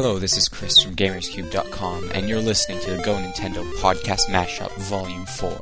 Hello, this is Chris from GamersCube.com, and you're listening to the Go Nintendo Podcast Mashup Volume 4.